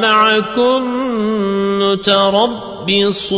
معكم متربصون